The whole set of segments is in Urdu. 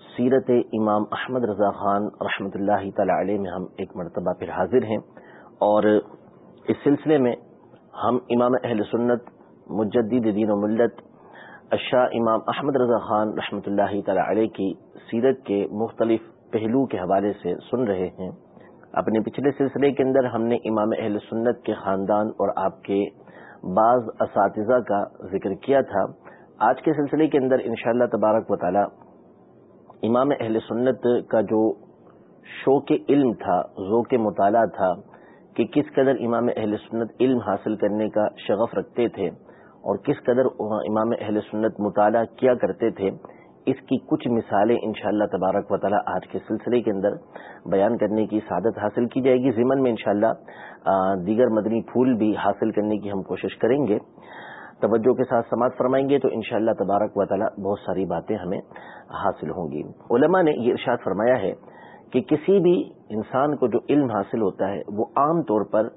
سیرت امام احمد رضا خان رحمۃ اللہ تعالی علیہ میں ہم ایک مرتبہ پھر حاضر ہیں اور اس سلسلے میں ہم امام اہل سنت، مجدد دین و ملت اشاہ امام احمد رضا خان رحمۃ اللہ تعالی علیہ کی سیرت کے مختلف پہلو کے حوالے سے سن رہے ہیں۔ اپنے پچھلے سلسلے کے اندر ہم نے امام اہل سنت کے خاندان اور آپ کے بعض اساتذہ کا ذکر کیا تھا۔ آج کے سلسلے کے اندر انشاءاللہ تبارک و تعالی امام اہل سنت کا جو شوق علم تھا، ذوق مطالعہ تھا کہ کس قدر امام اہل سنت علم حاصل کرنے کا شغف رکھتے تھے اور کس قدر امام اہل سنت مطالعہ کیا کرتے تھے، اس کی کچھ مثالیں انشاءاللہ تبارک و تعالی آج کے سلسلے کے اندر بیان کرنے کی سعادت حاصل کی جائے گی۔ ضمن میں انشاءاللہ دیگر مدنی پھول بھی حاصل کرنے کی ہم کوشش کریں گے۔ توجہ کے ساتھ سماعت فرمائیں گے تو انشاءاللہ تبارک و تعالی بہت ساری باتیں ہمیں حاصل ہوں گی۔ علماء نے یہ ارشاد فرمایا ہے کہ کسی بھی انسان کو جو علم حاصل ہوتا ہے وہ عام طور پر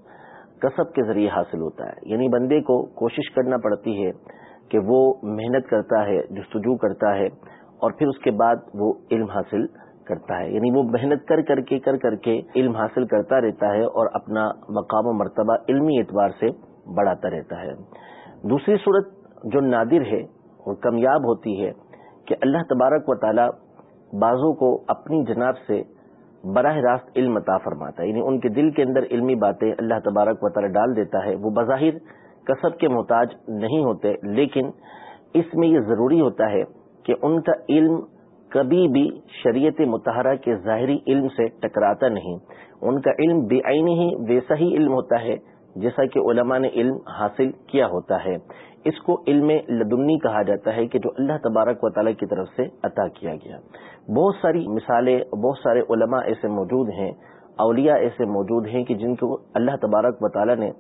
کسب کے ذریعے حاصل ہوتا ہے۔ یعنی بندے کو کوشش کرنا پڑتی ہے کہ وہ محنت کرتا ہے، جستجو کرتا ہے اور پھر اس کے بعد وہ علم حاصل کرتا ہے۔ یعنی وہ محنت کر کر کے کر کر کے علم حاصل کرتا رہتا ہے اور اپنا مقام و مرتبہ علمی اعتبار سے بڑھاتا رہتا ہے۔ دوسری صورت جو نادر ہے اور کمیاب ہوتی ہے کہ اللہ تبارک و تعالی بازوں کو اپنی جناب سے براہ راست علم عطا فرماتا ہے یعنی ان کے دل کے اندر علمی باتیں اللہ تبارک و تعالی ڈال دیتا ہے۔ وہ بظاہر کسب کے محتاج نہیں ہوتے، لیکن اس میں یہ ضروری ہوتا ہے کہ ان کا علم کبھی بھی شریعت متحرہ کے ظاہری علم سے ٹکراتا نہیں۔ ان کا علم بے آئینی ہی ویسا ہی علم ہوتا ہے جیسا کہ علماء نے علم حاصل کیا ہوتا ہے۔ اس کو علم لدنی کہا جاتا ہے کہ جو اللہ تبارک و تعالیٰ کی طرف سے عطا کیا گیا۔ بہت ساری مثالیں، بہت سارے علماء ایسے موجود ہیں، اولیاء ایسے موجود ہیں کہ جن کو اللہ تبارک و تعالیٰ نے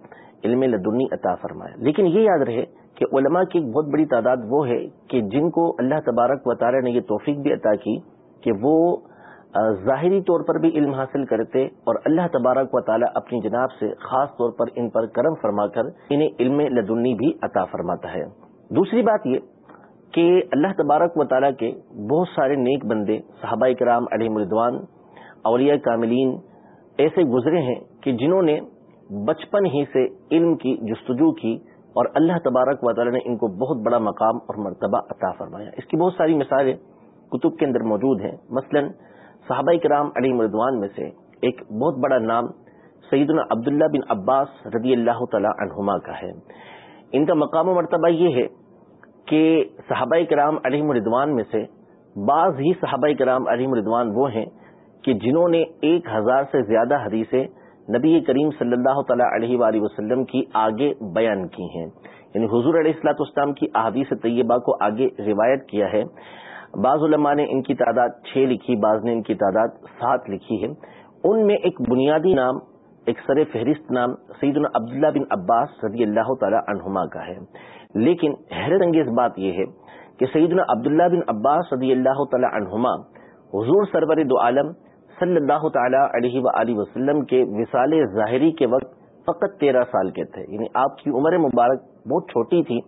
علم لدنی عطا فرمایا۔ لیکن یہ یاد رہے کہ علماء کی ایک بہت بڑی تعداد وہ ہے کہ جن کو اللہ تبارک و تعالیٰ نے یہ توفیق بھی عطا کی کہ وہ ظاہری طور پر بھی علم حاصل کرتے اور اللہ تبارک و تعالیٰ اپنی جناب سے خاص طور پر ان پر کرم فرما کر انہیں علم لدنی بھی عطا فرماتا ہے۔ دوسری بات یہ کہ اللہ تبارک و تعالیٰ کے بہت سارے نیک بندے، صحابہ کرام علیہ مردوان اولیاء کاملین ایسے گزرے ہیں کہ جنہوں نے بچپن ہی سے علم کی جستجو کی اور اللہ تبارک و تعالیٰ نے ان کو بہت بڑا مقام اور مرتبہ عطا فرمایا۔ اس کی بہت ساری مثالیں کتب کے اندر موجود ہیں۔ مثلا صحابہ کرام علی مردوان میں سے ایک بہت بڑا نام سیدنا عبداللہ بن عباس رضی اللہ تعالی عنہما کا ہے۔ ان کا مقام و مرتبہ یہ ہے کہ صحابہ کرام علی مردوان میں سے بعض ہی صحابہ کرام علی مردوان وہ ہیں کہ جنہوں نے ایک ہزار سے زیادہ حدیثیں نبی کریم صلی اللہ تعالی علیہ وآلہ وسلم کی آگے بیان کی ہیں۔ یعنی حضور علیہ السلاط اسلام کی احادیث طیبہ کو آگے روایت کیا ہے۔ بعض علماء نے ان کی تعداد چھ لکھی، بعض نے ان کی تعداد سات لکھی ہے۔ ان میں ایک بنیادی نام، ایک سر فہرست نام سیدنا عبداللہ بن عباس رضی اللہ تعالی عنہما کا ہے۔ لیکن حیرت انگیز بات یہ ہے کہ سیدنا عبداللہ بن عباس رضی اللہ تعالی عنہما حضور سرور دو عالم صلی اللہ تعالی علیہ و وسلم کے وصال ظاہری کے وقت فقط تیرہ سال کے تھے۔ یعنی آپ کی عمر مبارک بہت چھوٹی تھی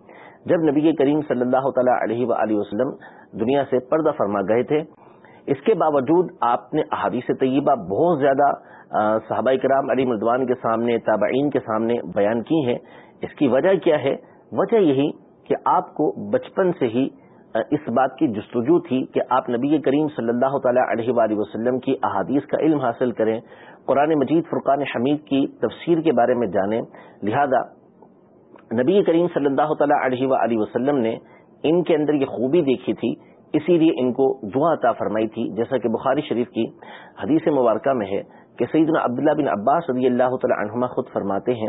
جب نبی کریم صلی اللہ تعالی علیہ و وسلم دنیا سے پردہ فرما گئے تھے، اس کے باوجود آپ نے احادیث طیبہ بہت زیادہ صحابہ کرام علی مردوان کے سامنے، تابعین کے سامنے بیان کی ہیں۔ اس کی وجہ کیا ہے؟ وجہ یہی کہ آپ کو بچپن سے ہی اس بات کی جستجو تھی کہ آپ نبی کریم صلی اللہ تعالی علیہ وآلہ وسلم کی احادیث کا علم حاصل کریں۔ قرآن مجید فرقان حمید کی تفسیر کے بارے میں جانیں۔ لہذا نبی کریم صلی اللہ تعالی علیہ وآلہ وسلم نے ان کے اندر یہ خوبی دیکھی تھی، اسی لیے ان کو دعا عطا فرمائی تھی، جیسا کہ بخاری شریف کی حدیث مبارکہ میں ہے کہ سیدنا عبداللہ بن عباس رضی اللہ تعالی عنہما خود فرماتے ہیں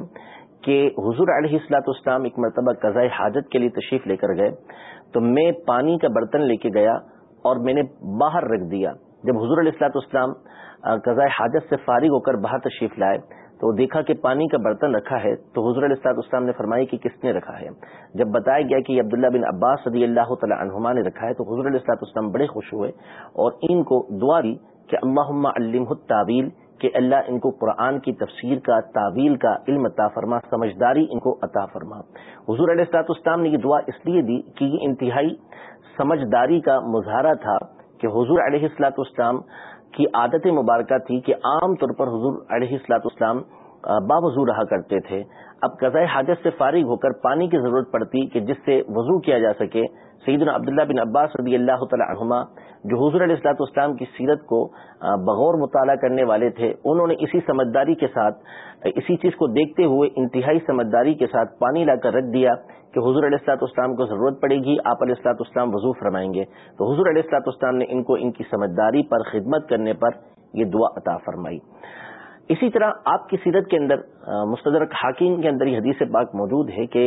کہ حضور علیہ السلاط اسلام ایک مرتبہ قضاء حاجت کے لیے تشریف لے کر گئے، تو میں پانی کا برتن لے کے گیا اور میں نے باہر رکھ دیا۔ جب حضور علیہ السلاط اسلام قضاء حاجت سے فارغ ہو کر باہر تشریف لائے تو دیکھا کہ پانی کا برتن رکھا ہے تو حضور علیہ السلاط اسلام نے فرمائی کہ کس نے رکھا ہے؟ جب بتایا گیا کہ عبداللہ بن عباس رضی اللہ تعالیٰ عنہما نے رکھا ہے تو حضور علیہ السلاط اسلام بڑے خوش ہوئے اور ان کو دعا دی کہ اللہ علم تعویل کہ اللہ ان کو قرآن کی تفسیر کا، تعویل کا علم عطا فرما، سمجھداری ان کو عطا فرما۔ حضور علیہ السلاط اسلام نے یہ دعا اس لیے دی کہ یہ انتہائی سمجھداری کا مظاہرہ تھا کہ حضور علیہ السلاط اسلام کی عادت مبارکہ تھی کہ عام طور پر حضور علیہ السلاط اسلام باوضو رہا کرتے تھے۔ اب قضاء حاجت سے فارغ ہو کر پانی کی ضرورت پڑتی کہ جس سے وضو کیا جا سکے، سیدنا عبداللہ بن عباس رضی اللہ تعالی عنہما، جو حضور علیہ السلاط اسلام کی سیرت کو بغور مطالعہ کرنے والے تھے، انہوں نے اسی سمجھداری کے ساتھ، اسی چیز کو دیکھتے ہوئے انتہائی سمجھداری کے ساتھ پانی لا کر رکھ دیا کہ حضور علیہ السلاط اسلام کو ضرورت پڑے گی، آپ علیہ السلاط اسلام وضو فرمائیں گے۔ تو حضور علیہ السلاط اسلام نے ان کو ان کی سمجھداری پر خدمت کرنے پر یہ دعا عطا فرمائی۔ اسی طرح آپ کی سیرت کے اندر مستدرک حاکم کے اندر یہ حدیث پاک موجود ہے کہ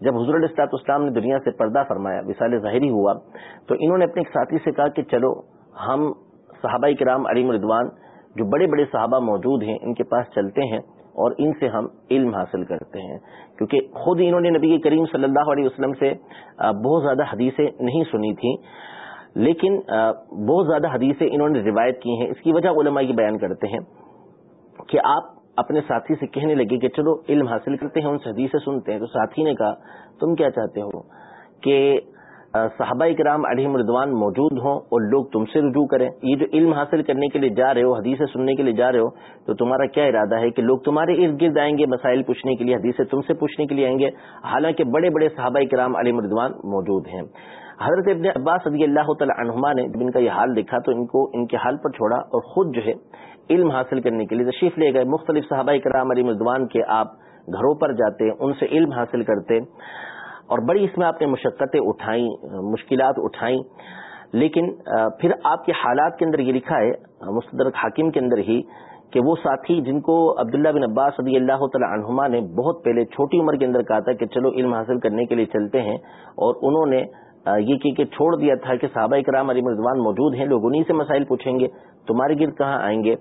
جب حضور علیہ اسلام نے دنیا سے پردہ فرمایا، وصال ظاہری ہوا، تو انہوں نے اپنے ایک ساتھی سے کہا کہ چلو، ہم صحابہ کرام علیم ردوان جو بڑے بڑے صحابہ موجود ہیں، ان کے پاس چلتے ہیں اور ان سے ہم علم حاصل کرتے ہیں۔ کیونکہ خود انہوں نے نبی کریم صلی اللہ علیہ وسلم سے بہت زیادہ حدیثیں نہیں سنی تھیں لیکن بہت زیادہ حدیثیں انہوں نے روایت کی ہیں۔ اس کی وجہ علماء یہ بیان کرتے ہیں۔ کہ آپ اپنے ساتھی سے کہنے لگے کہ چلو علم حاصل کرتے ہیں، ان سے حدیثیں سنتے ہیں۔ تو ساتھی نے کہا، تم کیا چاہتے ہو؟ کہ صحابہ کرام علیہ مردوان موجود ہوں اور لوگ تم سے رجوع کریں۔ یہ جو علم حاصل کرنے کے لیے جا رہے ہو، حدیثیں سننے کے لیے جا رہے ہو، تو تمہارا کیا ارادہ ہے کہ لوگ تمہارے ارد گرد آئیں گے، مسائل پوچھنے کے لیے، حدیثیں تم سے پوچھنے کے لیے آئیں گے؟ حالانکہ بڑے بڑے صحابہ کرام علی مردوان موجود ہیں۔ حضرت ابن عباس رضی اللہ تعالی عنہما نے جب ان کا یہ حال دیکھا تو ان کو ان کے حال پر چھوڑا اور خود جو ہے علم حاصل کرنے کے لیے تشریف لے گئے۔ مختلف صحابہ کرام علی مردوان کے آپ گھروں پر جاتے، ان سے علم حاصل کرتے اور بڑی اس میں آپ نے مشقتیں اٹھائیں، مشکلات اٹھائیں۔ لیکن پھر آپ کے حالات کے اندر یہ لکھا ہے، مستدرک حاکم کے اندر ہی کہ وہ ساتھی جن کو عبداللہ بن عباس صدی اللہ تعالی عنہما نے بہت پہلے چھوٹی عمر کے اندر کہا تھا کہ چلو علم حاصل کرنے کے لیے چلتے ہیں اور انہوں نے یہ کہ چھوڑ دیا تھا کہ صحابہ کرام علی مرضوان موجود ہیں، لوگ انہیں سے مسائل پوچھیں گے، تمہارے گرد کہاں آئیں گے؟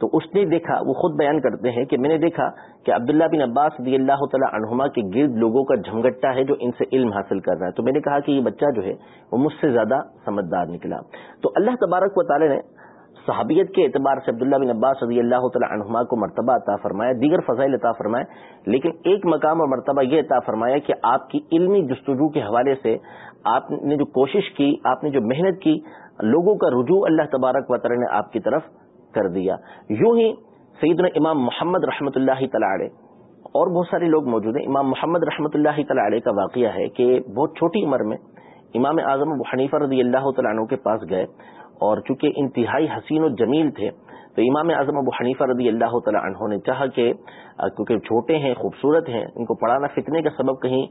تو اس نے دیکھا، وہ خود بیان کرتے ہیں کہ میں نے دیکھا کہ عبداللہ بن عباس رضی اللہ تعالیٰ عنہما کے گرد لوگوں کا جھمگٹا ہے جو ان سے علم حاصل کر رہا ہے۔ تو میں نے کہا کہ یہ بچہ جو ہے، وہ مجھ سے زیادہ سمجھدار نکلا۔ تو اللہ تبارک و تعالی نے صحابیت کے اعتبار سے عبداللہ بن عباس رضی اللہ تعالیٰ عنہما کو مرتبہ عطا فرمایا، دیگر فضائل عطا فرمائے لیکن ایک مقام اور مرتبہ یہ عطا فرمایا کہ آپ کی علمی جستجو کے حوالے سے آپ نے جو کوشش کی، آپ نے جو محنت کی، لوگوں کا رجوع اللہ تبارک و تعالی نے آپ کی طرف کر دیا۔ یوں ہی سیدنا امام محمد رحمۃ اللہ تعالی اور بہت سارے لوگ موجود ہیں، امام محمد رحمۃ اللہ تعالی کا واقعہ ہے کہ بہت چھوٹی عمر میں امام اعظم ابو حنیفہ رضی اللہ تعالیٰ عنہ کے پاس گئے۔ اور چونکہ انتہائی حسین و جمیل تھے، تو امام اعظم ابو حنیفہ رضی اللہ تعالیٰ عنہ نے چاہا کہ کیونکہ چھوٹے ہیں، خوبصورت ہیں، ان کو پڑھانا فتنے کا سبب کہیں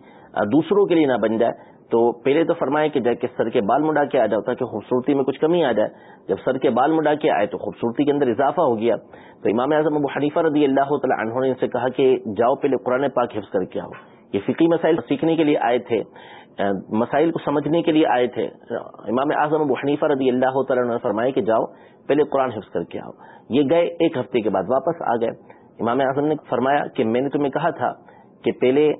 دوسروں کے لیے نہ بن جائے۔ تو پہلے تو فرمائے کہ جا کے سر کے بال مڈا کے آ جاتا کہ خوبصورتی میں کچھ کمی آ جائے۔ جب سر کے بال مڈا کے آئے تو خوبصورتی کے اندر اضافہ ہو گیا۔ تو امام اعظم ابو حنیفہ رضی اللہ تعالیٰ عنہ نے ان سے کہا کہ، جاؤ پہلے قرآن پاک حفظ کر کے آؤ۔ یہ فقی مسائل سیکھنے کے لیے آئے تھے۔ مسائل کو سمجھنے کے لیے آئے تھے۔ امام اعظم ابو حنیفہ رضی اللہ تعالیٰ نے فرمایا کہ جاؤ، پہلے قرآن حفظ کر کے آؤ۔ یہ گئے ایک ہفتے کے بعد واپس آ گئے۔ امام اعظم نے فرمایا کہ میں نے تمہیں کہا تھا کہ پہلے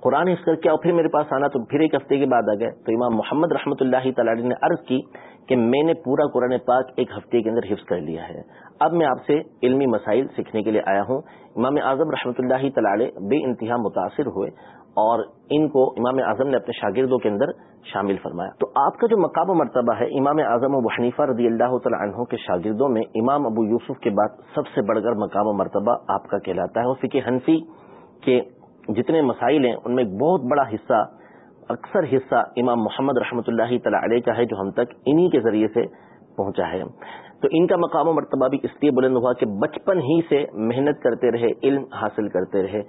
قرآن حفظ کر کے اور پھر میرے پاس آنا۔ تو پھر ایک ہفتے کے بعد آ گئے۔ تو امام محمد رحمۃ اللہ تعالی نے عرض کی کہ میں نے پورا قرآن پاک ایک ہفتے کے اندر حفظ کر لیا ہے۔ اب میں آپ سے علمی مسائل سیکھنے کے لیے آیا ہوں۔ امام اعظم رحمۃ اللہ تعالی بے انتہا متاثر ہوئے۔ اور ان کو امام اعظم نے اپنے شاگردوں کے اندر شامل فرمایا۔ تو آپ کا جو مقام و مرتبہ ہے امام اعظم ابو حنیفہ رضی اللہ تعالیٰ عنہ کے شاگردوں میں امام ابو یوسف کے بعد سب سے بڑھ کر مقام و مرتبہ آپ کا کہلاتا ہے۔ اور فکر حنفی کے جتنے مسائل ہیں، ان میں بہت بڑا حصہ، اکثر حصہ امام محمد رحمۃ اللہ تعالی علیہ کا ہے جو ہم تک انہی کے ذریعے سے پہنچا ہے۔ تو ان کا مقام و مرتبہ بھی اس لیے بلند ہوا کہ بچپن ہی سے محنت کرتے رہے، علم حاصل کرتے رہے۔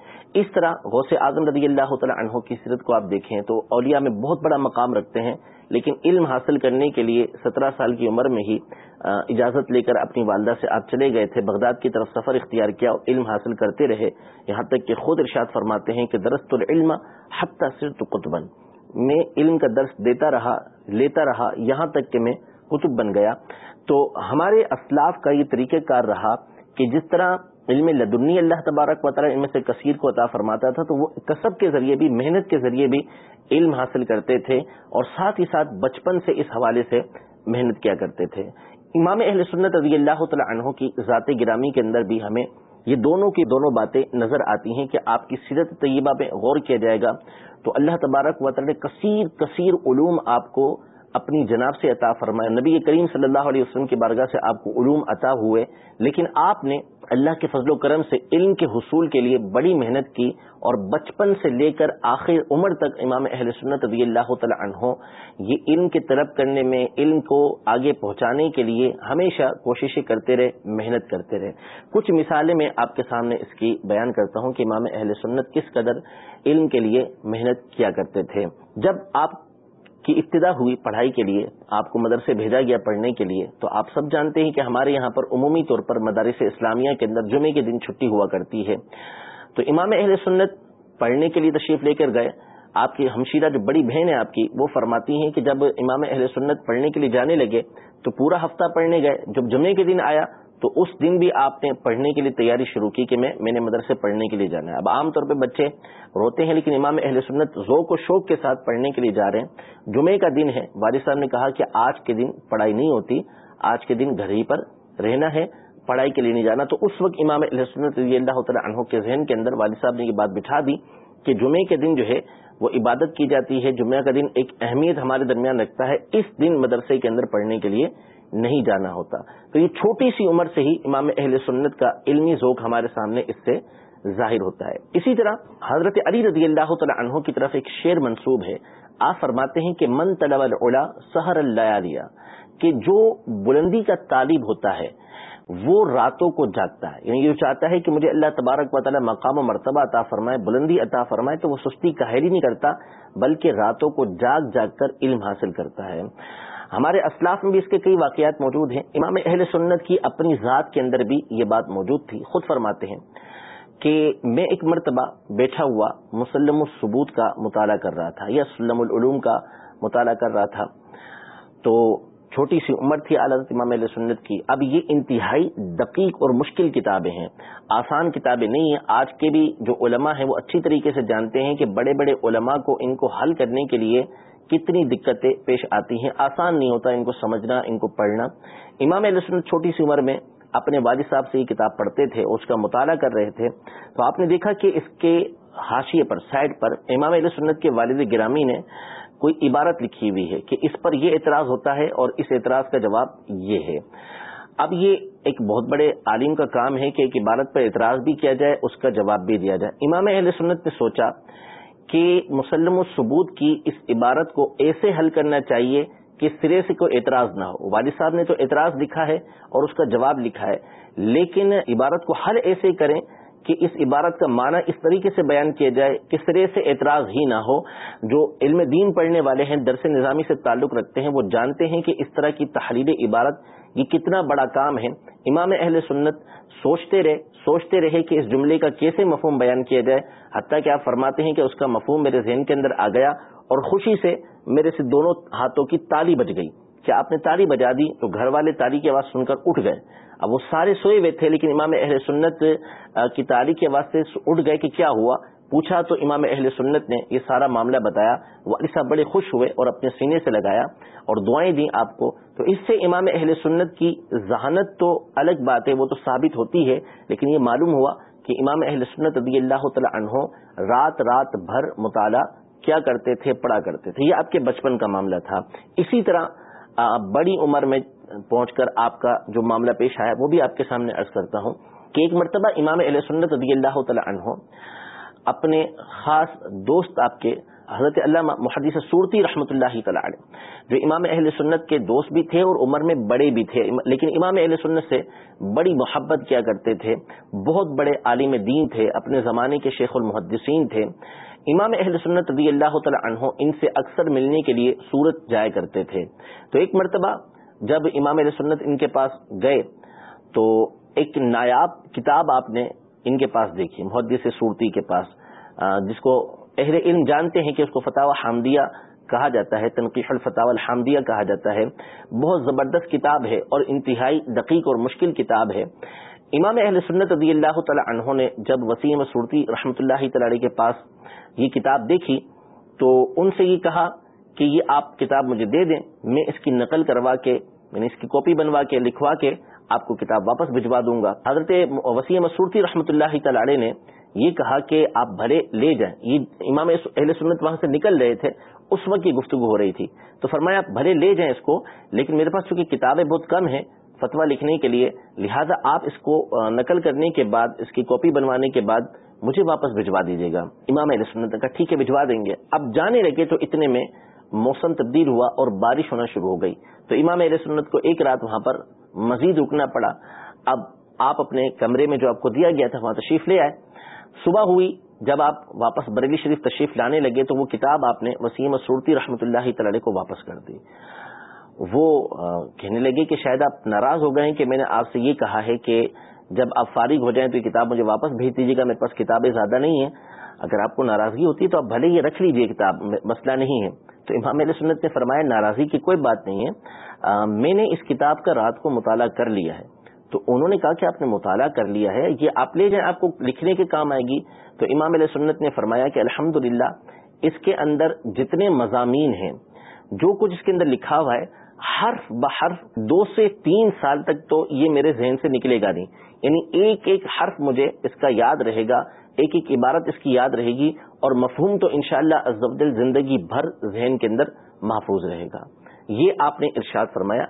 اس طرح غوث اعظم رضی اللہ تعالیٰ عنہ کی سیرت کو آپ دیکھیں تو اولیاء میں بہت بڑا مقام رکھتے ہیں، لیکن علم حاصل کرنے کے لیے سترہ سال کی عمر میں ہی اجازت لے کر اپنی والدہ سے آپ چلے گئے تھے، بغداد کی طرف سفر اختیار کیا اور علم حاصل کرتے رہے۔ یہاں تک کہ خود ارشاد فرماتے ہیں کہ درست العلم حتیٰ صرف قطبن میں علم کا درس دیتا رہا، لیتا رہا، یہاں تک کہ میں کتب بن گیا۔ تو ہمارے اسلاف کا یہ طریقہ کار رہا کہ جس طرح علم لدنی اللہ تبارک و تعالیٰ ان میں سے کثیر کو عطا فرماتا تھا، تو وہ کسب کے ذریعے بھی، محنت کے ذریعے بھی علم حاصل کرتے تھے اور ساتھ ہی ساتھ بچپن سے اس حوالے سے محنت کیا کرتے تھے۔ امام اہل سنت رضی اللہ تعالیٰ عنہ کی ذات گرامی کے اندر بھی ہمیں یہ دونوں کی دونوں باتیں نظر آتی ہیں کہ آپ کی سیرت طیبہ پہ غور کیا جائے گا تو اللہ تبارک و تعالیٰ نے کثیر کثیر علوم آپ کو اپنی جناب سے عطا فرمایا۔ نبی کریم صلی اللہ علیہ وسلم کی بارگاہ سے آپ کو علوم عطا ہوئے، لیکن آپ نے اللہ کے فضل و کرم سے علم کے حصول کے لیے بڑی محنت کی اور بچپن سے لے کر آخر عمر تک امام اہل سنت رضی اللہ تعالی عنہ، یہ علم کے طلب کرنے میں، علم کو آگے پہنچانے کے لیے ہمیشہ کوششیں کرتے رہے، محنت کرتے رہے۔ کچھ مثالیں میں آپ کے سامنے اس کی بیان کرتا ہوں کہ امام اہل سنت کس قدر علم کے لیے محنت کیا کرتے تھے۔ جب آپ کی ابتدا ہوئی پڑھائی کے لیے، آپ کو مدرسے بھیجا گیا پڑھنے کے لیے، تو آپ سب جانتے ہیں کہ ہمارے یہاں پر عمومی طور پر مدارس اسلامیہ کے اندر جمعے کے دن چھٹی ہوا کرتی ہے۔ تو امام اہل سنت پڑھنے کے لیے تشریف لے کر گئے۔ آپ کی ہمشیرہ جو بڑی بہن ہے آپ کی، وہ فرماتی ہیں کہ جب امام اہل سنت پڑھنے کے لیے جانے لگے، تو پورا ہفتہ پڑھنے گئے۔ جب جمعے کے دن آیا تو اس دن بھی آپ نے پڑھنے کے لیے تیاری شروع کی کہ میں میں نے مدرسے پڑھنے کے لیے جانا ہے۔ اب عام طور پہ بچے روتے ہیں لیکن امام اہل سنت ذوق و شوق کے ساتھ پڑھنے کے لیے جا رہے ہیں۔ جمعے کا دن ہے۔ والد صاحب نے کہا کہ آج کے دن پڑھائی نہیں ہوتی، آج کے دن گھر ہی پر رہنا ہے، پڑھائی کے لیے نہیں جانا۔ تو اس وقت امام اہل سنت رضی اللہ تعالیٰ عنہ کے ذہن کے اندر والد صاحب نے یہ بات بٹھا دی کہ جمعے کے دن جو ہے وہ عبادت کی جاتی ہے۔ جمعہ کا دن ایک اہمیت ہمارے درمیان رکھتا ہے۔ اس دن مدرسے کے اندر پڑھنے کے لیے نہیں جانا ہوتا۔ تو یہ چھوٹی سی عمر سے ہی امام اہل سنت کا علمی ذوق ہمارے سامنے اس سے ظاہر ہوتا ہے۔ اسی طرح حضرت علی رضی اللہ تعالی عنہ کی طرف ایک شعر منصوب ہے۔ آپ فرماتے ہیں کہ من طلب العلا سہر اللہ کہ جو بلندی کا طالب ہوتا ہے، وہ راتوں کو جاگتا ہے۔ یعنی یہ چاہتا ہے کہ مجھے اللہ تبارک و تعالیٰ مقام و مرتبہ عطا فرمائے، بلندی عطا فرمائے، تو وہ سستی کا ہی نہیں کرتا، بلکہ راتوں کو جاگ جاگ کر علم حاصل کرتا ہے۔ ہمارے اسلاف میں بھی اس کے کئی واقعات موجود ہیں۔ امام اہل سنت کی اپنی ذات کے اندر بھی یہ بات موجود تھی۔ خود فرماتے ہیں کہ میں ایک مرتبہ بیٹھا ہوا مسلم الثبوت کا مطالعہ کر رہا تھا یا سلم العلوم کا مطالعہ کر رہا تھا۔ تو چھوٹی سی عمر تھی عالت امام علیہ سنت کی۔ اب یہ انتہائی دقیق اور مشکل کتابیں ہیں۔ آسان کتابیں نہیں ہیں۔ آج کے بھی جو علماء ہیں وہ اچھی طریقے سے جانتے ہیں کہ بڑے بڑے علماء کو ان کو حل کرنے کے لیے کتنی دقتیں پیش آتی ہیں؟ آسان نہیں ہوتا ان کو سمجھنا، ان کو پڑھنا۔ امام علیہ سنت چھوٹی سی عمر میں اپنے والد صاحب سے یہ کتاب پڑھتے تھے، اس کا مطالعہ کر رہے تھے۔ تو آپ نے دیکھا کہ اس کے حاشیے پر سائڈ پر امام علیہ سنت کے والد گرامی نے کوئی عبارت لکھی ہوئی ہے کہ اس پر یہ اعتراض ہوتا ہے اور اس اعتراض کا جواب یہ ہے۔ اب یہ ایک بہت بڑے عالم کا کام ہے کہ ایک عبارت پر اعتراض بھی کیا جائے، اس کا جواب بھی دیا جائے۔ امام اہل سنت نے سوچا کہ مسلم الثبوت کی اس عبارت کو ایسے حل کرنا چاہیے کہ سرے سے کوئی اعتراض نہ ہو۔ والد صاحب نے تو اعتراض لکھا ہے اور اس کا جواب لکھا ہے۔ لیکن عبارت کو حل ایسے کریں کہ اس عبارت کا معنی اس طریقے سے بیان کیا جائے کہ سرے سے اعتراض ہی نہ ہو۔ جو علم دین پڑھنے والے ہیں، درس نظامی سے تعلق رکھتے ہیں، وہ جانتے ہیں کہ اس طرح کی تحریر عبارت یہ کتنا بڑا کام ہے۔ امام اہل سنت سوچتے رہے سوچتے رہے کہ اس جملے کا کیسے مفہوم بیان کیا جائے۔ حتیٰ کہ آپ فرماتے ہیں کہ اس کا مفہوم میرے ذہن کے اندر آ گیا اور خوشی سے میرے سے دونوں ہاتھوں کی تالی بج گئی۔ کہ آپ نے تالی بجا دی تو گھر والے تالی کی آواز سن کر اٹھ گئے۔ اب وہ سارے سوئے ہوئے تھے لیکن امام اہل سنت کی تالی کی آواز سے اٹھ گئے کہ کیا ہوا؟ پوچھا تو امام اہل سنت نے یہ سارا معاملہ بتایا۔ وہ علی صاحب بڑے خوش ہوئے اور اپنے سینے سے لگایا اور دعائیں دیں آپ کو۔ تو اس سے امام اہل سنت کی ذہانت تو الگ بات ہے، وہ تو ثابت ہوتی ہے، لیکن یہ معلوم ہوا کہ امام اہل سنت رضی اللہ تعالی عنہ رات رات بھر مطالعہ کیا کرتے تھے، پڑھا کرتے تھے۔ یہ آپ کے بچپن کا معاملہ تھا۔ اسی طرح بڑی عمر میں پہنچ کر آپ کا جو معاملہ پیش آیا، وہ بھی آپ کے سامنے عرض کرتا ہوں کہ ایک مرتبہ امام علیہ سنت رضی اللہ تعالی عنہ اپنے خاص دوست آپ کے حضرت علامہ محدث صورتی رحمۃ اللہ تعالی جو امام اہل سنت کے دوست بھی تھے اور عمر میں بڑے بھی تھے۔ لیکن امام اہل سنت سے بڑی محبت کیا کرتے تھے، بہت بڑے عالم دین تھے، اپنے زمانے کے شیخ المحدثین تھے۔ امام اہل سنت رضی اللہ تعالی عنہ ان سے اکثر ملنے کے لیے صورت جایا کرتے تھے۔ تو ایک مرتبہ جب امام علیہ سنت ان کے پاس گئے، تو ایک نایاب کتاب آپ نے ان کے پاس دیکھی، محدث صورتی کے پاس جس کو اہل علم جانتے ہیں کہ اس کو فتح حامدیہ کہا جاتا ہے، تنقیح الفتح الحمدیہ کہا جاتا ہے۔ بہت زبردست کتاب ہے اور انتہائی دقیق اور مشکل کتاب ہے۔ امام اہل سنت رضی اللہ تعالی عنہ نے جب وسیم صورتی رحمۃ اللہ تعالی کے پاس یہ کتاب دیکھی تو ان سے یہ کہا کہ یہ آپ کتاب مجھے دے دیں، میں اس کی نقل کروا کے میں نے اس کی کاپی بنوا کے، لکھوا کے آپ کو کتاب واپس بھجوا دوں گا۔ حضرت وسیم صورتی رحمۃ اللہ تعالی نے یہ کہا کہ آپ بھلے لے جائیں۔ یہ امام اہل سنت وہاں سے نکل رہے تھے، اس وقت کی گفتگو ہو رہی تھی۔ تو فرمایا، آپ بھلے لے جائیں اس کو، لیکن میرے پاس چونکہ کتابیں بہت کم ہیں فتوا لکھنے کے لیے، لہذا آپ اس کو نقل کرنے کے بعد، اس کی کاپی بنوانے کے بعد مجھے واپس بھجوا دیجیے گا۔ امام علیہ سنت کا ٹھیک ہے، بھجوا دیں گے۔ اب جانے لگے تو اتنے میں موسم تبدیل ہوا اور بارش ہونا شروع ہو گئی۔ تو امام علیہ سنت کو ایک رات وہاں پر مزید رکنا پڑا۔ اب آپ اپنے کمرے میں جو آپ کو دیا گیا تھا، وہاں تشریف لے آئے۔ صبح ہوئی، جب آپ واپس بریلی شریف تشریف لانے لگے تو وہ کتاب آپ نے وسیم صورتی رحمۃ اللہ تعالی کو واپس کر دی۔ وہ کہنے لگے کہ شاید آپ ناراض ہو گئے کہ میں نے آپ سے یہ کہا ہے کہ جب آپ فارغ ہو جائیں تو یہ کتاب مجھے واپس بھیج دیجیے گا، میرے پاس کتابیں زیادہ نہیں ہیں۔ اگر آپ کو ناراضگی ہوتی ہے تو آپ بھلے یہ رکھ لیجیے کتاب مسئلہ نہیں ہے۔ تو امام علیہ سنت نے فرمایا ناراضی کی کوئی بات نہیں ہے۔ میں نے اس کتاب کا رات کو مطالعہ کر لیا ہے۔ تو انہوں نے کہا کہ آپ نے مطالعہ کر لیا ہے، یہ آپ لے جائیں، آپ کو لکھنے کے کام آئے گی۔ تو امام علیہ سنت نے فرمایا کہ الحمد اس کے اندر جتنے مضامین ہیں، جو کچھ اس کے اندر لکھا ہوا ہے، حرف بحرف دو سے تین سال تک تو یہ میرے ذہن سے نکلے گا نہیں۔ یعنی ایک ایک حرف مجھے اس کا یاد رہے گا، ایک ایک عبارت اس کی یاد رہے گی اور مفہوم تو انشاءاللہ شاء اللہ زندگی بھر ذہن کے اندر محفوظ رہے گا۔ یہ آپ نے ارشاد فرمایا۔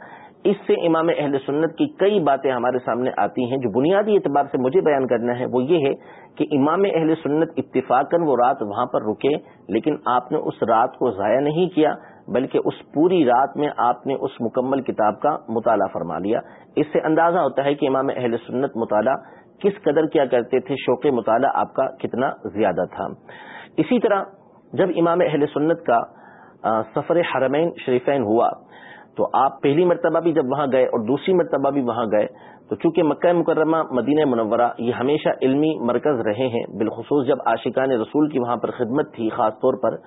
اس سے امام اہل سنت کی کئی باتیں ہمارے سامنے آتی ہیں، جو بنیادی اعتبار سے مجھے بیان کرنا ہے، وہ یہ ہے کہ امام اہل سنت اتفاقاً وہ رات وہاں پر رکے، لیکن آپ نے اس رات کو ضائع نہیں کیا، بلکہ اس پوری رات میں آپ نے اس مکمل کتاب کا مطالعہ فرما لیا۔ اس سے اندازہ ہوتا ہے کہ امام اہل سنت مطالعہ کس قدر کیا کرتے تھے، شوق مطالعہ آپ کا کتنا زیادہ تھا۔ اسی طرح جب امام اہل سنت کا سفر حرمین شریفین ہوا تو آپ پہلی مرتبہ بھی جب وہاں گئے اور دوسری مرتبہ بھی وہاں گئے، تو چونکہ مکہ مکرمہ، مدینہ منورہ، یہ ہمیشہ علمی مرکز رہے ہیں، بالخصوص جب عاشقان رسول کی وہاں پر خدمت تھی خاص طور پر،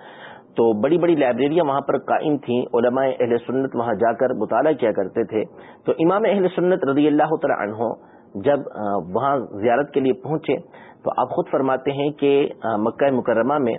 تو بڑی بڑی لائبریریاں وہاں پر قائم تھیں، علماء اہل سنت وہاں جا کر مطالعہ کیا کرتے تھے۔ تو امام اہل سنت رضی اللہ تعالی عنہ جب وہاں زیارت کے لیے پہنچے، تو آپ خود فرماتے ہیں کہ مکہ مکرمہ میں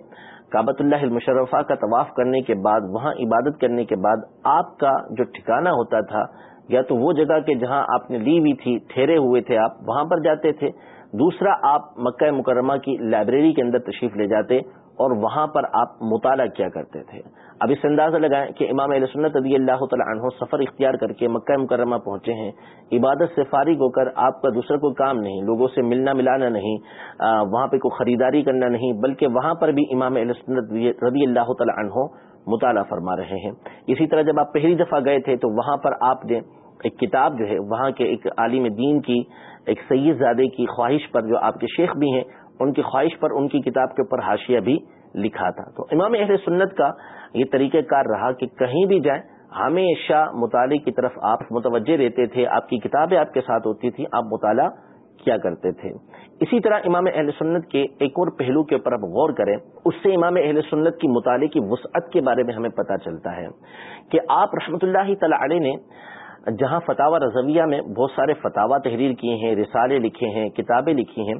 کابت اللہ المشرفہ کا طواف کرنے کے بعد، وہاں عبادت کرنے کے بعد آپ کا جو ٹھکانہ ہوتا تھا، یا تو وہ جگہ کہ جہاں آپ نے لی ہوئی تھی، ٹھہرے ہوئے تھے آپ، وہاں پر جاتے تھے۔ دوسرا، آپ مکہ مکرمہ کی لائبریری کے اندر تشریف لے جاتے اور وہاں پر آپ مطالعہ کیا کرتے تھے۔ اب اس اندازہ لگائیں کہ امام علیہ سنت رضی اللہ تعالیٰ عنہ سفر اختیار کر کے مکہ مکرمہ پہنچے ہیں۔ عبادت سے فارغ ہو کر آپ کا دوسرا کوئی کام نہیں، لوگوں سے ملنا ملانا نہیں وہاں پہ کوئی خریداری کرنا نہیں، بلکہ وہاں پر بھی امام علیہ سنت رضی اللہ تعالیٰ عنہ مطالعہ فرما رہے ہیں۔ اسی طرح جب آپ پہلی دفعہ گئے تھے تو وہاں پر آپ نے ایک کتاب جو ہے، وہاں کے ایک عالم دین کی، ایک سید زادے کی خواہش پر جو آپ کے شیخ بھی ہیں، ان کی خواہش پر ان کی کتاب کے اوپر حاشیہ بھی لکھا تھا۔ تو امام اہل سنت کا یہ طریقہ کار رہا کہ کہیں بھی جائیں، ہمیشہ مطالعے کی طرف آپ متوجہ رہتے تھے، آپ کی کتابیں آپ کے ساتھ ہوتی تھی آپ مطالعہ کیا کرتے تھے۔ اسی طرح امام اہل سنت کے ایک اور پہلو کے اوپر آپ غور کریں، اس سے امام اہل سنت کی مطالعے کی وسعت کے بارے میں ہمیں پتہ چلتا ہے کہ آپ رحمۃ اللہ تعالی علیہ نے جہاں فتح رضویہ میں بہت سارے فتوا تحریر کیے ہیں، رسالے لکھے ہیں، کتابیں لکھی ہیں،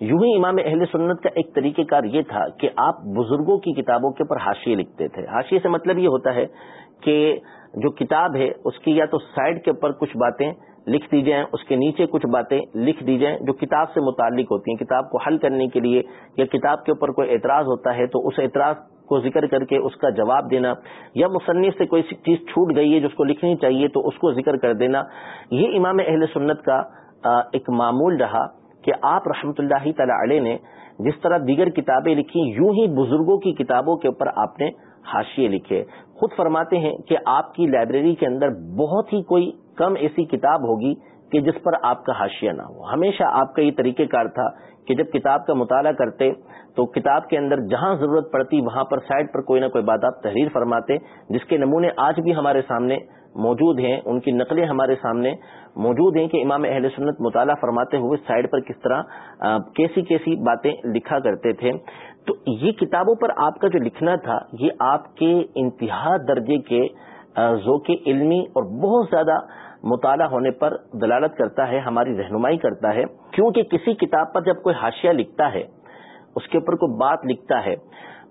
یوں ہی امام اہل سنت کا ایک طریقہ کار یہ تھا کہ آپ بزرگوں کی کتابوں کے اوپر حاشیے لکھتے تھے۔ حاشیے سے مطلب یہ ہوتا ہے کہ جو کتاب ہے، اس کی یا تو سائڈ کے اوپر کچھ باتیں لکھ دی جائیں، اس کے نیچے کچھ باتیں لکھ دی جائیں جو کتاب سے متعلق ہوتی ہیں۔ کتاب کو حل کرنے کے لیے یا کتاب کے اوپر کوئی اعتراض ہوتا ہے تو اس اعتراض کو ذکر کر کے اس کا جواب دینا یا مصنف سے کوئی چیز چھوٹ گئی ہے جو اس کو لکھنی چاہیے تو اس کو ذکر کر دینا۔ یہ امام اہل سنت کا ایک معمول رہا کہ آپ رحمت اللہ تعالی علیہ نے جس طرح دیگر کتابیں لکھی، یوں ہی بزرگوں کی کتابوں کے اوپر آپ نے حاشیے لکھے۔ خود فرماتے ہیں کہ آپ کی لائبریری کے اندر بہت ہی کوئی کم ایسی کتاب ہوگی کہ جس پر آپ کا حاشیہ نہ ہو۔ ہمیشہ آپ کا یہ طریقہ کار تھا کہ جب کتاب کا مطالعہ کرتے تو کتاب کے اندر جہاں ضرورت پڑتی وہاں پر سائڈ پر کوئی نہ کوئی بات آپ تحریر فرماتے، جس کے نمونے آج بھی ہمارے سامنے موجود ہیں، ان کی نقلیں ہمارے سامنے موجود ہیں کہ امام اہل سنت مطالعہ فرماتے ہوئے سائڈ پر کس طرح کیسی کیسی باتیں لکھا کرتے تھے۔ تو یہ کتابوں پر آپ کا جو لکھنا تھا، یہ آپ کے انتہا درجے کے ذوق علمی اور بہت زیادہ مطالعہ ہونے پر دلالت کرتا ہے، ہماری رہنمائی کرتا ہے۔ کیونکہ کسی کتاب پر جب کوئی حاشیہ لکھتا ہے، اس کے اوپر کوئی بات لکھتا ہے،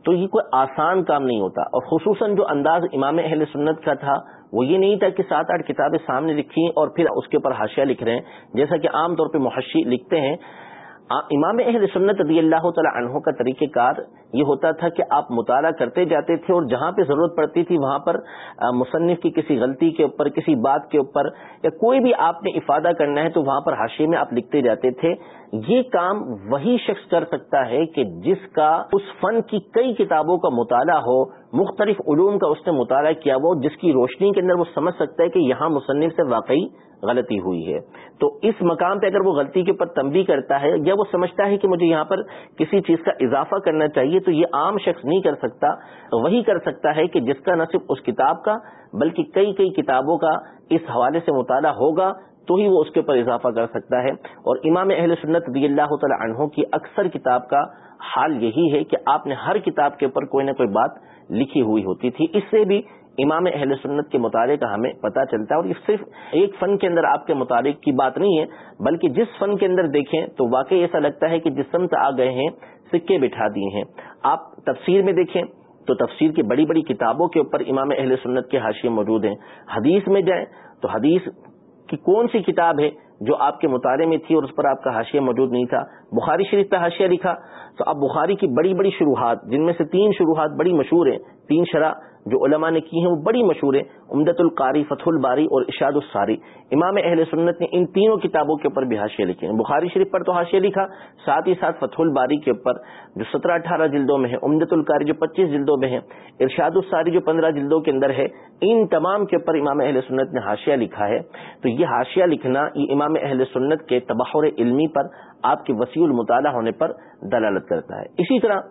تو یہ کوئی آسان کام نہیں ہوتا۔ اور خصوصاً جو انداز امام اہل سنت کا تھا، وہ یہ نہیں تھا کہ سات آٹھ کتابیں سامنے لکھی اور پھر اس کے اوپر حاشیہ لکھ رہے ہیں۔ جیسا کہ عام طور پہ محشی لکھتے ہیں۔ امام اہل سنت رضی اللہ تعالی عنہ کا طریقہ کار یہ ہوتا تھا کہ آپ مطالعہ کرتے جاتے تھے اور جہاں پہ ضرورت پڑتی تھی وہاں پر مصنف کی کسی غلطی کے اوپر، کسی بات کے اوپر یا کوئی بھی آپ نے افادہ کرنا ہے تو وہاں پر حاشے میں آپ لکھتے جاتے تھے۔ یہ کام وہی شخص کر سکتا ہے کہ جس کا اس فن کی کئی کتابوں کا مطالعہ ہو، مختلف علوم کا اس نے مطالعہ کیا وہ جس کی روشنی کے اندر وہ سمجھ سکتا ہے کہ یہاں مصنف سے واقعی غلطی ہوئی ہے۔ تو اس مقام پہ اگر وہ غلطی کے اوپر تنبی کرتا ہے یا وہ سمجھتا ہے کہ مجھے یہاں پر کسی چیز کا اضافہ کرنا چاہیے تو یہ عام شخص نہیں کر سکتا، وہی کر سکتا ہے کہ جس کا نہ صرف اس کتاب کا، بلکہ کئی کئی کتابوں کا اس حوالے سے مطالعہ ہوگا، تو ہی وہ اس کے اوپر اضافہ کر سکتا ہے۔ اور امام اہل سنت رضی اللہ تعالی عنہ کی اکثر کتاب کا حال یہی ہے کہ آپ نے ہر کتاب کے اوپر کوئی نہ کوئی بات لکھی ہوئی ہوتی تھی۔ اس سے بھی امام اہل سنت کے مطالعے کا ہمیں پتہ چلتا ہے اور یہ صرف ایک فن کے اندر آپ کے مطالعے کی بات نہیں ہے، بلکہ جس فن کے اندر دیکھیں تو واقعی ایسا لگتا ہے کہ جس سمت آ گئے ہیں، سکے بٹھا دیے ہیں۔ آپ تفسیر میں دیکھیں تو تفسیر کی بڑی بڑی کتابوں کے اوپر امام اہل سنت کے حاشیے موجود ہیں۔ حدیث میں جائیں تو حدیث کی کون سی کتاب ہے جو آپ کے مطالعے میں تھی اور اس پر آپ کا حاشیہ موجود نہیں تھا؟ بخاری شریف کا حاشیہ لکھا۔ تو اب بخاری کی بڑی بڑی شروحات، جن میں سے تین شروحات بڑی مشہور ہیں، تین شرح جو علماء نے کی ہیں وہ بڑی مشہور ہیں امدت القاری، فتح الباری اور اشاد الساری امام اہل سنت نے ان تینوں کتابوں کے اوپر بھی حاشیہ لکھے ہیں۔ بخاری شریف پر تو حاشیہ لکھا، ساتھ ہی ساتھ فتح الباری کے اوپر جو سترہ اٹھارہ جلدوں میں ہے امدت القاری جو پچیس جلدوں میں ہے ارشاد الساری جو پندرہ جلدوں کے اندر ہے، ان تمام کے اوپر امام اہل سنت نے حاشیہ لکھا ہے۔ تو یہ حاشیہ لکھنا یہ امام اہل سنت کے تباہر علمی پر، آپ کے وسیع المطالعہ ہونے پر دلالت کرتا ہے۔ اسی طرح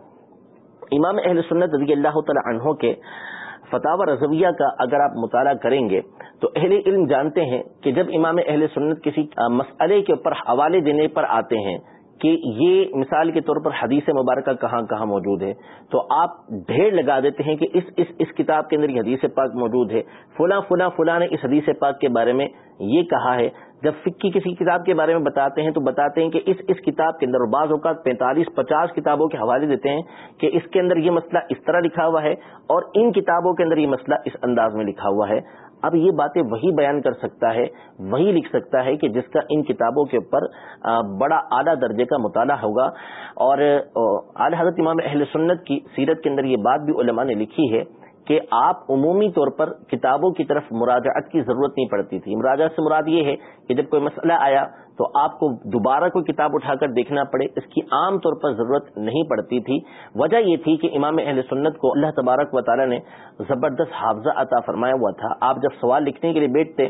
امام اہل سنت رضی اللہ تعالی عنہ کے فتح رضویہ کا اگر آپ مطالعہ کریں گے، تو اہل علم جانتے ہیں کہ جب امام اہل سنت کسی مسئلے کے اوپر حوالے دینے پر آتے ہیں کہ یہ مثال کے طور پر حدیث مبارکہ کہاں کہاں موجود ہے، تو آپ ڈھیر لگا دیتے ہیں کہ اس اس اس کتاب کے اندر یہ حدیث پاک موجود ہے، فلاں فلاں فلاں نے اس حدیث پاک کے بارے میں یہ کہا ہے۔ جب فکی کسی کتاب کے بارے میں بتاتے ہیں تو بتاتے ہیں کہ اس اس کتاب کے اندر بعض اوقات پینتالیس پچاس کتابوں کے حوالے دیتے ہیں کہ اس کے اندر یہ مسئلہ اس طرح لکھا ہوا ہے اور ان کتابوں کے اندر یہ مسئلہ اس انداز میں لکھا ہوا ہے۔ اب یہ باتیں وہی بیان کر سکتا ہے، وہی لکھ سکتا ہے کہ جس کا ان کتابوں کے اوپر بڑا اعلیٰ درجے کا مطالعہ ہوگا۔ اور اعلی حضرت امام اہل سنت کی سیرت کے اندر یہ بات بھی علماء نے لکھی ہے کہ آپ عمومی طور پر کتابوں کی طرف مراجعت کی ضرورت نہیں پڑتی تھی۔ مراجعت سے مراد یہ ہے کہ جب کوئی مسئلہ آیا تو آپ کو دوبارہ کوئی کتاب اٹھا کر دیکھنا پڑے، اس کی عام طور پر ضرورت نہیں پڑتی تھی۔ وجہ یہ تھی کہ امام اہل سنت کو اللہ تبارک و تعالیٰ نے زبردست حافظہ عطا فرمایا ہوا تھا۔ آپ جب سوال لکھنے کے لیے بیٹھتے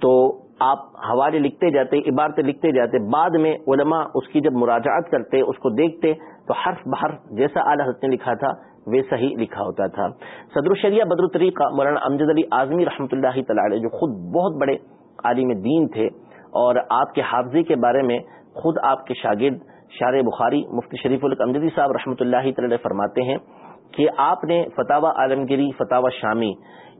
تو آپ حوالے لکھتے جاتے، عبارتیں لکھتے جاتے، بعد میں علماء اس کی جب مراجعت کرتے، اس کو دیکھتے تو حرف بحر جیسا اعلیٰ حضرت نے لکھا تھا ویسا ہی لکھا ہوتا تھا۔ صدر الشریعہ بدر الطریقہ مولانا امجد علی اعظمی رحمۃ اللہ تعالی جو خود بہت بڑے عالم دین تھے، اور آپ کے حافظے کے بارے میں خود آپ کے شاگرد شار بخاری مفتی شریف الامجدی صاحب رحمۃ اللہ تعالی فرماتے ہیں کہ آپ نے فتح عالمگیری فتح شامی،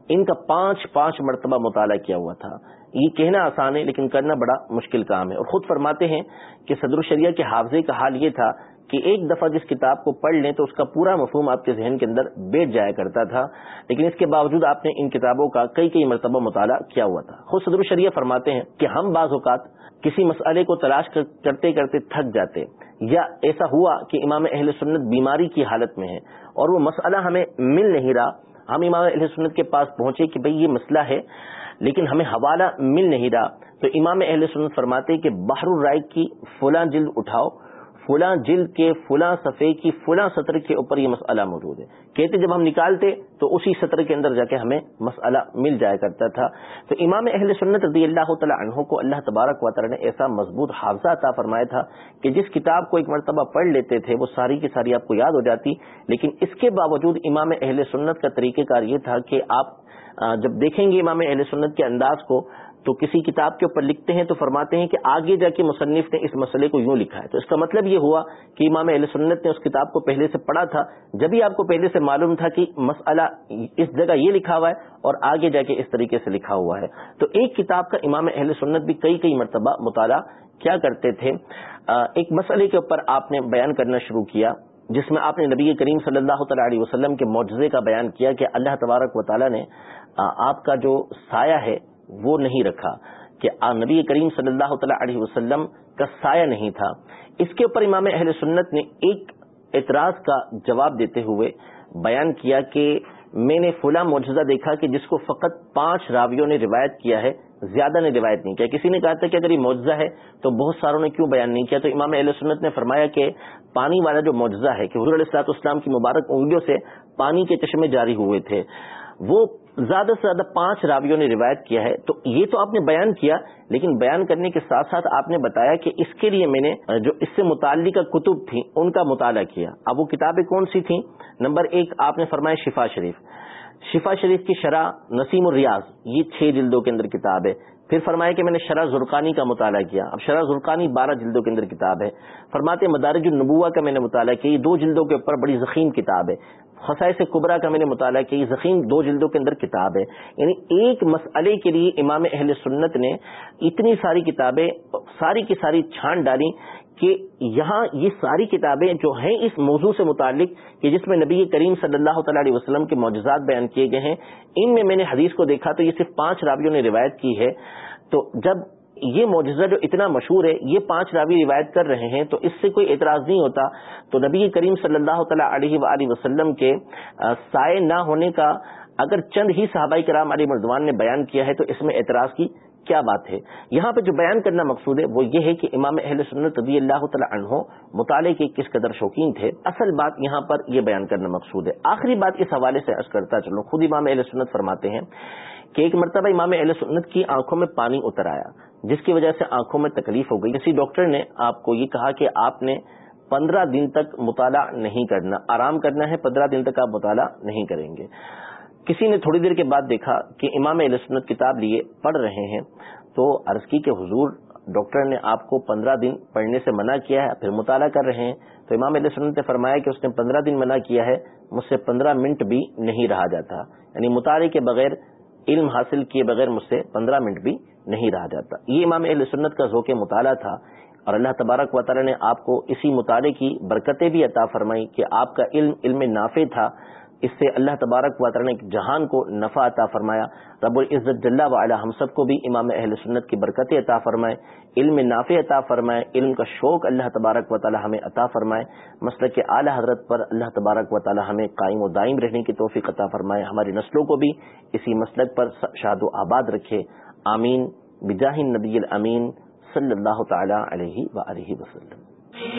ان کا پانچ پانچ مرتبہ مطالعہ کیا ہوا تھا۔ یہ کہنا آسان ہے، لیکن کرنا بڑا مشکل کام ہے۔ اور خود فرماتے ہیں کہ صدر الشریعہ کے حافظے کا حال یہ تھا کہ ایک دفعہ جس کتاب کو پڑھ لیں تو اس کا پورا مفہوم آپ کے ذہن کے اندر بیٹھ جایا کرتا تھا، لیکن اس کے باوجود آپ نے ان کتابوں کا کئی کئی مرتبہ مطالعہ کیا ہوا تھا۔ خود صدر الشریعہ فرماتے ہیں کہ ہم بعض اوقات کسی مسئلے کو تلاش کرتے کرتے تھک جاتے یا ایسا ہوا کہ امام اہل سنت بیماری کی حالت میں ہے اور وہ مسئلہ ہمیں مل نہیں رہا۔ ہم امام اہل سنت کے پاس پہنچے کہ بھئی یہ مسئلہ ہے، لیکن ہمیں حوالہ مل نہیں رہا۔ تو امام اہل سنت فرماتے کہ بحر الرائے کی فلاں جلد اٹھاؤ۔ فلاں جلد کے فلاں صفحے کی فلاں سطر کے اوپر یہ مسئلہ موجود ہے۔ کہتے جب ہم نکالتے تو اسی سطر کے اندر جا کے ہمیں مسئلہ مل جایا کرتا تھا۔ تو امام اہل سنت رضی اللہ تعالیٰ عنہ کو اللہ تبارک و تعالیٰ نے ایسا مضبوط حافظہ عطا فرمایا تھا کہ جس کتاب کو ایک مرتبہ پڑھ لیتے تھے وہ ساری کی ساری آپ کو یاد ہو جاتی۔ لیکن اس کے باوجود امام اہل سنت کا طریقہ کار یہ تھا کہ آپ جب دیکھیں گے امام اہل سنت کے انداز کو تو کسی کتاب کے اوپر لکھتے ہیں تو فرماتے ہیں کہ آگے جا کے مصنف نے اس مسئلے کو یوں لکھا ہے۔ تو اس کا مطلب یہ ہوا کہ امام علیہ سنت نے اس کتاب کو پہلے سے پڑھا تھا۔ جبھی آپ کو پہلے سے معلوم تھا کہ مسئلہ اس جگہ یہ لکھا ہوا ہے اور آگے جا کے اس طریقے سے لکھا ہوا ہے۔ تو ایک کتاب کا امام اہل سنت بھی کئی کئی مرتبہ مطالعہ کیا کرتے تھے۔ ایک مسئلے کے اوپر آپ نے بیان کرنا شروع کیا، جس میں آپ نے نبی کریم صلی اللہ تعالی علیہ وسلم کے معجزے کا بیان کیا کہ اللہ تبارک و تعالیٰ نے آپ کا جو سایہ ہے وہ نہیں رکھا کہ نبی کریم صلی اللہ تعالی علیہ وسلم کا سایہ نہیں تھا۔ اس کے اوپر امام اہل سنت نے ایک اعتراض کا جواب دیتے ہوئے بیان کیا کہ میں نے فلاں معجزہ دیکھا کہ جس کو فقط پانچ راویوں نے روایت کیا ہے، زیادہ نے روایت نہیں کیا۔ کسی نے کہا تھا کہ اگر یہ معجزہ ہے تو بہت ساروں نے کیوں بیان نہیں کیا؟ تو امام علیہ سنت نے فرمایا کہ پانی والا جو معجزہ ہے کہ حضور علیہ اسلام کی مبارک انگلیوں سے پانی کے چشمے جاری ہوئے تھے، وہ زیادہ سے زیادہ پانچ راویوں نے روایت کیا ہے۔ تو یہ تو آپ نے بیان کیا، لیکن بیان کرنے کے ساتھ ساتھ آپ نے بتایا کہ اس کے لیے میں نے جو اس سے متعلقہ کتب تھیں، ان کا مطالعہ کیا۔ اب وہ کتابیں کون سی تھیں؟ نمبر ایک، آپ نے فرمایا شفا شریف۔ شفا شریف کی شرح نسیم الریاض، یہ چھ جلدوں کے اندر کتاب ہے۔ پھر فرمایا کہ میں نے شرح زرقانی کا مطالعہ کیا۔ اب شرح زرقانی بارہ جلدوں کے اندر کتاب ہے۔ فرماتے مدارج النبوہ کا میں نے مطالعہ کیا، یہ دو جلدوں کے اوپر بڑی ضخیم کتاب ہے۔ خسائے سے قبرا کا میں نے مطالعہ کیا، یہ ضخیم دو جلدوں کے اندر کتاب ہے۔ یعنی ایک مسئلے کے لیے امام اہل سنت نے اتنی ساری کتابیں، ساری کی ساری چھان ڈالی کہ یہاں یہ ساری کتابیں جو ہیں اس موضوع سے متعلق کہ جس میں نبی کریم صلی اللہ تعالی علیہ وسلم کے معجزات بیان کیے گئے ہیں، ان میں میں نے حدیث کو دیکھا تو یہ صرف پانچ راویوں نے روایت کی ہے۔ تو جب یہ معجزہ جو اتنا مشہور ہے، یہ پانچ راوی روایت کر رہے ہیں، تو اس سے کوئی اعتراض نہیں ہوتا۔ تو نبی کریم صلی اللہ تعالی علیہ وآلہ وسلم کے سائے نہ ہونے کا اگر چند ہی صحابہ کرام علی مردوان نے بیان کیا ہے تو اس میں اعتراض کی کیا بات ہے؟ یہاں پہ جو بیان کرنا مقصود ہے وہ یہ ہے کہ امام اہل سنت رضی اللہ تعالی عنہ مطالعے کے کس قدر شوقین تھے۔ اصل بات یہاں پر یہ بیان کرنا مقصود ہے۔ آخری بات اس حوالے سے عرض کرتا چلو خود امام اہل سنت فرماتے ہیں کہ ایک مرتبہ امام اہل سنت کی آنکھوں میں پانی اتر آیا، جس کی وجہ سے آنکھوں میں تکلیف ہو گئی۔ کسی ڈاکٹر نے آپ کو یہ کہا کہ آپ نے پندرہ دن تک مطالعہ نہیں کرنا، آرام کرنا ہے، پندرہ دن تک آپ مطالعہ نہیں کریں گے۔ کسی نے تھوڑی دیر کے بعد دیکھا کہ امام علیہ سنت کتاب لیے پڑھ رہے ہیں، تو عرض کی کہ حضور ڈاکٹر نے آپ کو پندرہ دن پڑھنے سے منع کیا ہے، پھر مطالعہ کر رہے ہیں۔ تو امام علیہ سنت نے فرمایا کہ اس نے پندرہ دن منع کیا ہے، مجھ سے پندرہ منٹ بھی نہیں رہا جاتا۔ یعنی مطالعے کے بغیر، علم حاصل کیے بغیر مجھ سے پندرہ منٹ بھی نہیں رہا جاتا۔ یہ امام علیہ سنت کا ذوق مطالعہ تھا اور اللہ تبارک و تعالی نے آپ کو اسی مطالعے کی برکتیں بھی عطا فرمائی کہ آپ کا علم علم نافع تھا۔ اس سے اللہ تبارک و تعالی نے جہان کو نفع عطا فرمایا۔ رب العزت جل و ہم سب کو بھی امام اہل سنت کی برکتیں عطا فرمائے، علم نافع عطا فرمائے، علم کا شوق اللہ تبارک و تعالی ہمیں عطا فرمائے۔ مسئلہ کے اعلی حضرت پر اللہ تبارک و تعالی ہمیں قائم و دائم رہنے کی توفیق عطا فرمائے۔ ہماری نسلوں کو بھی اسی مسلک پر شاد و آباد رکھے۔ آمین۔ بجاہ نبی الامین صلی اللہ تعالی علیہ و وسلم۔